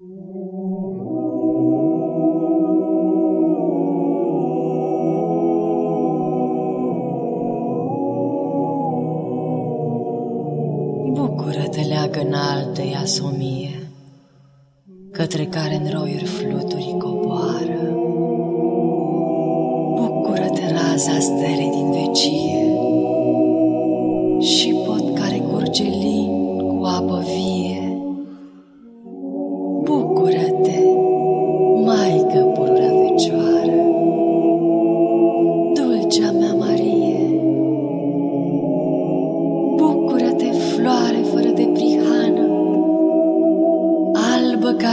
Bucură-te, leagă înaltă iasomie, către care în roiuri fluturi coboară. Bucură-te, raza stelei din vecie și pot care curge lin cu apă vie.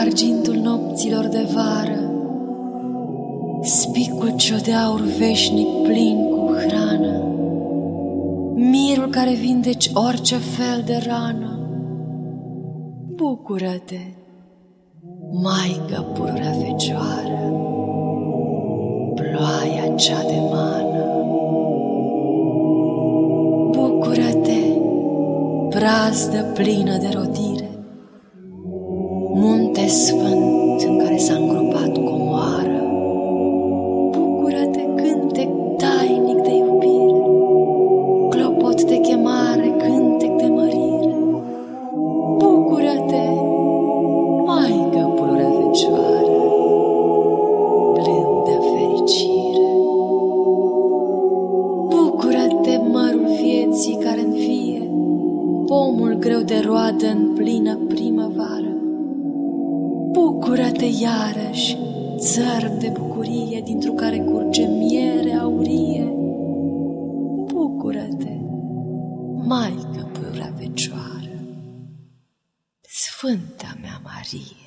Argintul nopților de vară, spicul ce de aur veșnic plin cu hrană, mirul care vindeci orice fel de rană. Bucură-te, Maică pururea Fecioară, ploaia cea de mană. Bucură-te, brazdă plină de rodire, munte sfânt în care s-a îngropat comoară. Bucură-te, cântec tainic de iubire, clopot de chemare, cântec de mărire. Bucură-te, Maică pururea Fecioară, blândă fericire. Bucură-te, mărul vieții care învie, pomul greu de roadă în plină primăvară. Bucură-te iarăși, țărm de bucurie, dintr-o care curge miere aurie. Bucură-te, Maică pururea Fecioară, Sfânta mea Marie.